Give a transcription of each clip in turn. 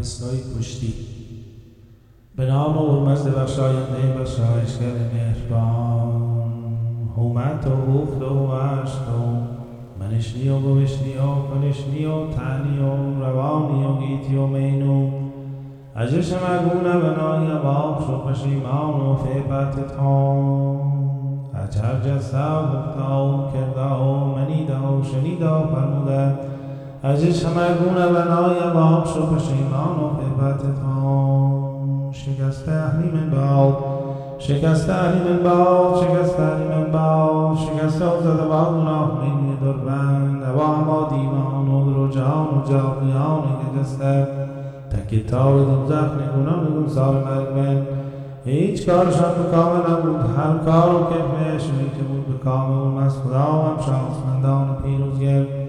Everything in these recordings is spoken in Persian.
اسلای پشتی به نام و مزد بخشاینده بخشایشگر مهربان. هومت و گفت و عشق و منشنی و گوشنی و کنشنی و تعنی و روانی و گیتی و مینو اجش مگونه بنای باب شو پشیمان و فیبت تام. اچر جسا گفتا و کردا و منیدا و شنیدا و فرموده اجش مگونه بنای باب شو پشیمان و فیبت تام شکست اهلی من باب شکست اهلی من باب شکست اهلی من باب شکست او زده باب گناه منی دربند. ابا اما دیوان و دروجان و جاقیان که جسته تکیتار دوزخ نگونان نگون سال مرگ هیچ کارشان به کام نبود هر کار و کفش که بود به کام اون از خدا و هم شانسمندان پیروزگر.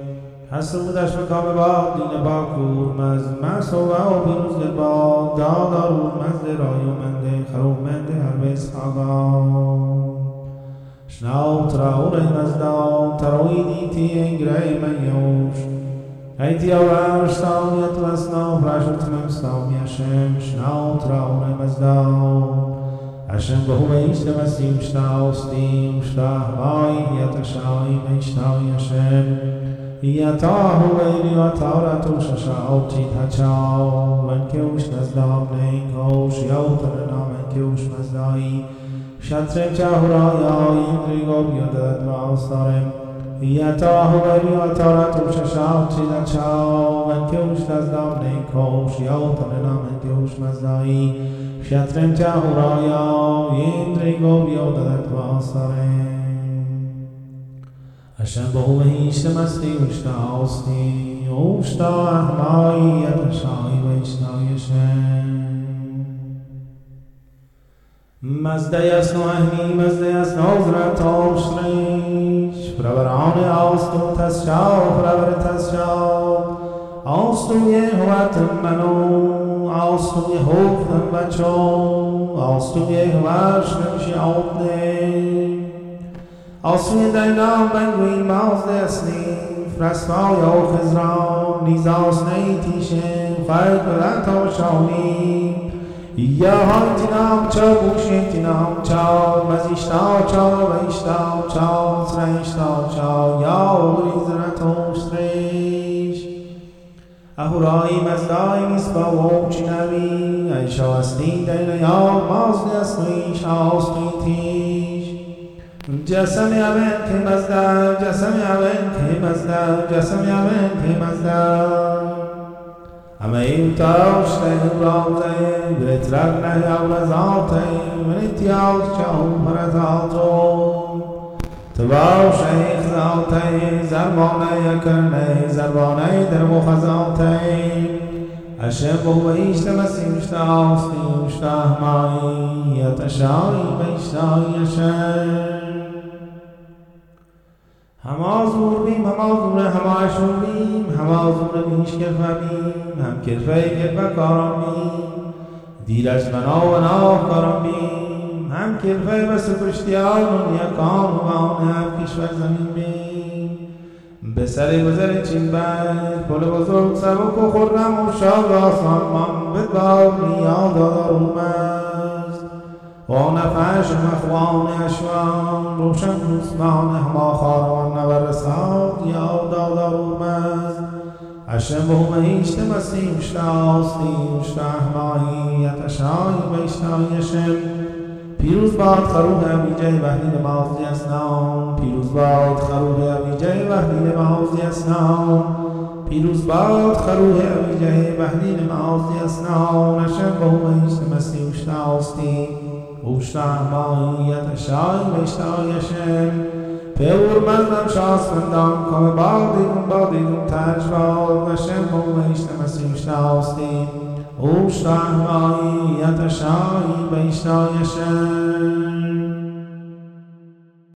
حسر بودش به کام باد دین با کورمز مسوبه و پیروزگر باد دادار ورمز رای و منده خروب منده هر بیس خاگان شناو تراوره مزدان تروی دیتی انگره من یوش. ایتی او ارشتاویت و اسناو راشت ممستاوی اشم. شناو تراوره مزدان اشم به هو ایشت مسیم شتاوستی وشتاه بای یتشای میشتاوی اشم. یتاه ویلی و تارتو ششاو چیت هچاو من که اوش نزدام نینکوش یوتر نامن که اوش مزدایی شطرم چهرایا این ریگو بیادد و آستارم یتاه ویلی و تارتو ششاو چیت هچاو من که اوش نزدام نینکوش یوتر نامن که اوش مزدایی شطرم چهرایا این ریگو بیادد و آستارم اشم به هو هیشت مستی وشتا آستی وشتا احمایی اتشایی و اشتایشم مزده یسنو اهمی مزده یسنو زرت آشریش پروران آستو تسشا پرور تسشا آستوی هوت منو آستوی هوفتن بچو آستوی هوش نمشی آبنه آسوی دینام بنگوی ماز دستی. فرستای او خزران نیزاس نیتیشه خیلی بلند و شاونی یا های تینام چا بوشی تینام چا مزیشتا چا ویشتا چا سرشتا چا. یا اوری زرتو شتریش اهورایی مزدای میسبا و چینوی ایشا استی دین یا ماز دستی شاستوی تیش جسم یابن که مزدا جسم یابن که مزدا جسم یابن که مزدا همه تاوش نه راوزه برترک نه یاور زاته من اتیاوش چاو پرزاتو تباو شیخ زاته زربانه یکرنه زربانه در مخزاته اشم بو ایشت مسیم شتاستی وشتاه مایی یتشایی بیشتای اشم هما زور بیم هما زور هما اشور بیم هما زور بیش کرفه بیم هم کرفه کرفه کاران بیم دیرش بنا و ناف کاران بیم هم کرفه بس کشتیان و یکان و آن هم کشور زمین بیم به سر گذر چین بند پل بزرگ سبک و خورم و شاد آسان من بدبار نیاد دادار اومد و نفش مخوان اشوان روشن روزمان هما خاروان نورساد یا دادار اومد اشم همه ایشت مسیم شتاستی شتهمایی یتشایی بیشتایشم پیروز باد خروه اویجه وحدین مازی اسنام پیروز باد خروه اویجه وحدین مازی اسنام پیروز باد خروه اویجه وحدین مازی اسنام به مسیح اشتاستی اشتهماییت شای بشتایشم پیور مزدم شاسمندان کم بادیدون بادیدون تجوال نشم به همه ایشت مسیح اشتاستی اوشتهماییت شایی بیشتایشم